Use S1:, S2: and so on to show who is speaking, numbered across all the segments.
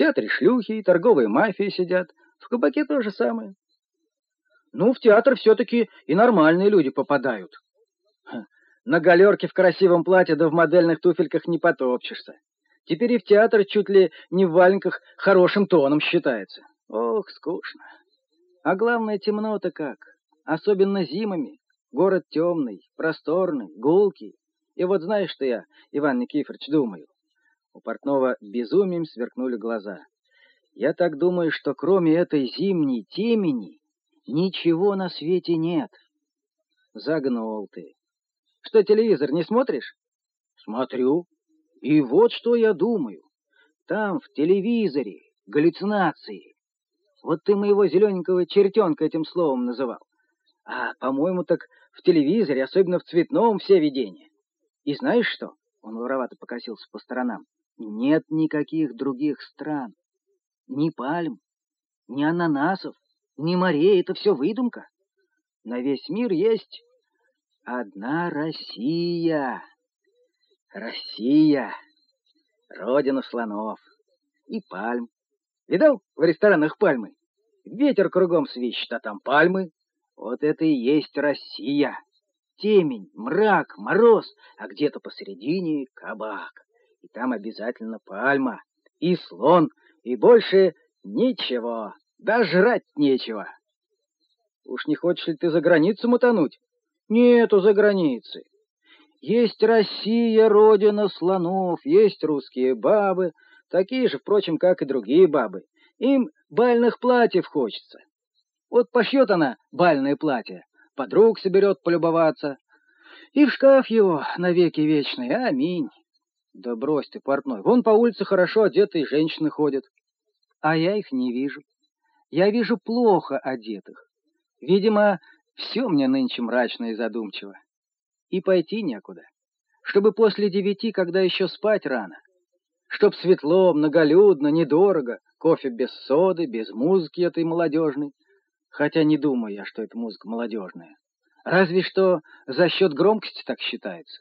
S1: театре шлюхи и торговые мафии сидят, в кабаке то же самое. Ну, в театр все-таки и нормальные люди попадают. На галерке в красивом платье да в модельных туфельках не потопчешься. Теперь и в театр чуть ли не в валенках хорошим тоном считается. Ох, скучно. А главное, темно-то как. Особенно зимами. Город темный, просторный, гулкий. И вот знаешь, что я, Иван Никифорович, думаю? У портного безумием сверкнули глаза. Я так думаю, что кроме этой зимней темени ничего на свете нет. Загнул ты. Что, телевизор не смотришь? Смотрю. И вот что я думаю. Там, в телевизоре, галлюцинации. Вот ты моего зелененького чертенка этим словом называл. А, по-моему, так в телевизоре, особенно в цветном, все видения. И знаешь что? Он воровато покосился по сторонам. Нет никаких других стран. Ни пальм, ни ананасов, ни морей. Это все выдумка. На весь мир есть одна Россия. Россия, родина слонов и пальм. Видал в ресторанах пальмы? Ветер кругом свищет, а там пальмы. Вот это и есть Россия. Темень, мрак, мороз, а где-то посередине кабак. И там обязательно пальма, и слон, и больше ничего, даже жрать нечего. Уж не хочешь ли ты за границу мотануть? Нету за границы. Есть Россия, родина слонов, есть русские бабы, такие же, впрочем, как и другие бабы. Им бальных платьев хочется. Вот пошьет она бальное платье, подруг соберет полюбоваться, и в шкаф его навеки вечный, аминь. Да брось ты, портной, вон по улице хорошо одетые женщины ходят, а я их не вижу. Я вижу плохо одетых. Видимо, все мне нынче мрачно и задумчиво и пойти некуда. Чтобы после девяти, когда еще спать рано. Чтоб светло, многолюдно, недорого, кофе без соды, без музыки этой молодежной. Хотя не думаю я, что это музыка молодежная. Разве что за счет громкости так считается.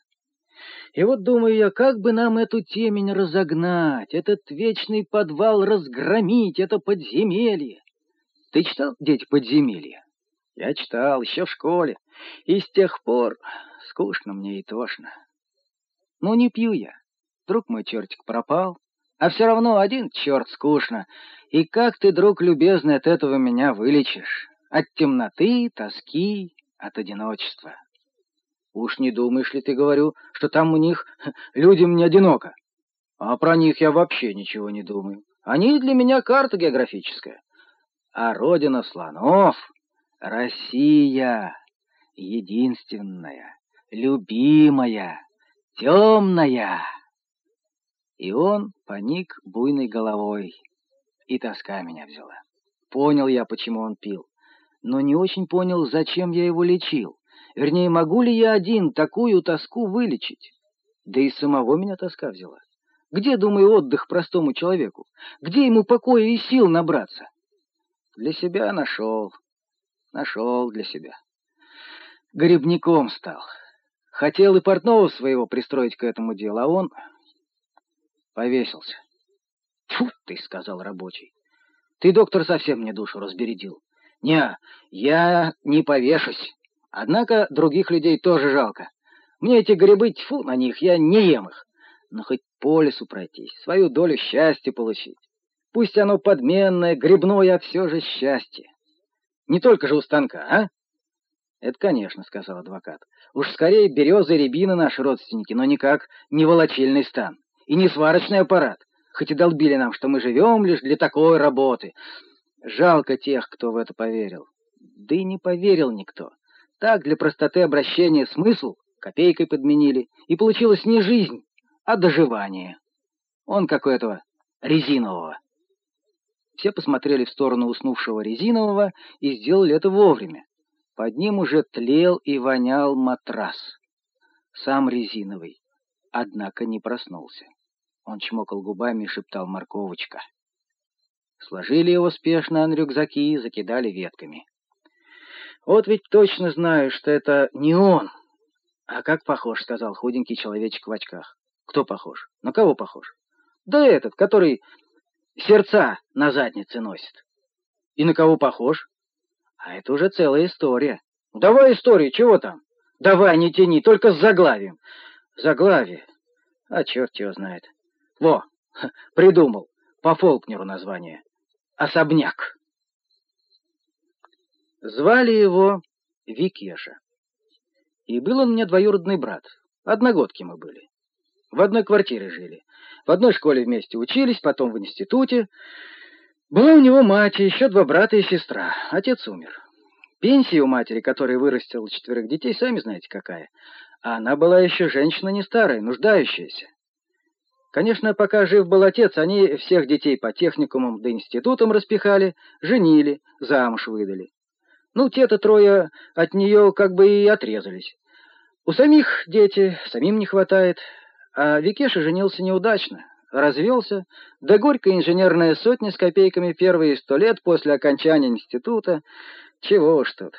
S1: И вот думаю я, как бы нам эту темень разогнать, этот вечный подвал разгромить, это подземелье. Ты читал, дети, подземелье? Я читал, еще в школе. И с тех пор скучно мне и тошно. Ну, не пью я. Друг мой чертик пропал, а все равно один черт скучно. И как ты, друг любезный, от этого меня вылечишь? От темноты, тоски, от одиночества. Уж не думаешь ли ты, говорю, что там у них людям не одиноко? А про них я вообще ничего не думаю. Они для меня карта географическая. А родина слонов — Россия, единственная любимая, темная. И он поник буйной головой, и тоска меня взяла. Понял я, почему он пил, но не очень понял, зачем я его лечил. Вернее, могу ли я один такую тоску вылечить? Да и самого меня тоска взяла. Где, думаю, отдых простому человеку? Где ему покоя и сил набраться? Для себя нашел, нашел для себя. Грибником стал. Хотел и портного своего пристроить к этому делу, а он повесился. «Фу ты!» — сказал рабочий. «Ты, доктор, совсем мне душу разбередил. Не, я не повешусь. Однако других людей тоже жалко. Мне эти грибы, тьфу на них, я не ем их. Но хоть по лесу пройтись, свою долю счастья получить. Пусть оно подменное, грибное, а все же счастье. Не только же у станка, а?» «Это, конечно», — сказал адвокат. «Уж скорее березы и рябины наши родственники, но никак не волочильный стан и не сварочный аппарат, хоть и долбили нам, что мы живем лишь для такой работы. Жалко тех, кто в это поверил. Да и не поверил никто. Так, для простоты обращения смысл копейкой подменили, и получилось не жизнь, а доживание. Он как у этого резинового». Все посмотрели в сторону уснувшего резинового и сделали это вовремя. Под ним уже тлел и вонял матрас, сам резиновый, однако не проснулся. Он чмокал губами и шептал «Морковочка». Сложили его спешно на рюкзаки и закидали ветками. «Вот ведь точно знаю, что это не он!» «А как похож?» — сказал худенький человечек в очках. «Кто похож? На кого похож?» «Да этот, который сердца на заднице носит. И на кого похож? А это уже целая история. Давай историю, чего там? Давай, не тяни, только с заглавием. Заглавие? А черт его знает. Во, придумал. По Фолкнеру название. Особняк. Звали его Викеша. И был он мне двоюродный брат. Одногодки мы были. В одной квартире жили. В одной школе вместе учились, потом в институте. Была у него мать и еще два брата и сестра. Отец умер. Пенсия у матери, которая вырастила четверых детей, сами знаете какая. А она была еще женщина не старая, нуждающаяся. Конечно, пока жив был отец, они всех детей по техникумам да институтам распихали, женили, замуж выдали. Ну, те-то трое от нее как бы и отрезались. У самих дети, самим не хватает. А Викеша женился неудачно, развелся, да горькая инженерная сотня с копейками первые сто лет после окончания института. Чего уж тут.